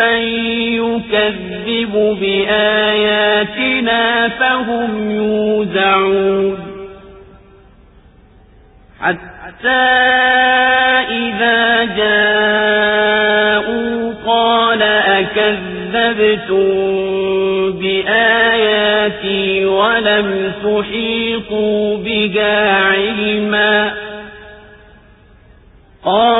ممن يكذب بآياتنا فهم يوزعون حتى إذا جاءوا قال أكذبتم بآياتي ولم تحيطوا بها علما قال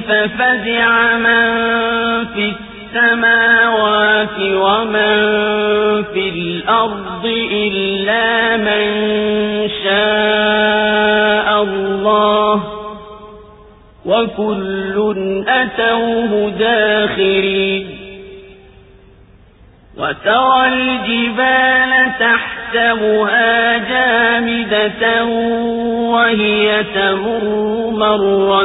ففزع من في السماوات ومن في الأرض إلا من شاء الله وكل أتوه داخرين وترى الجبال تحسبها جامدة وهي تمر مر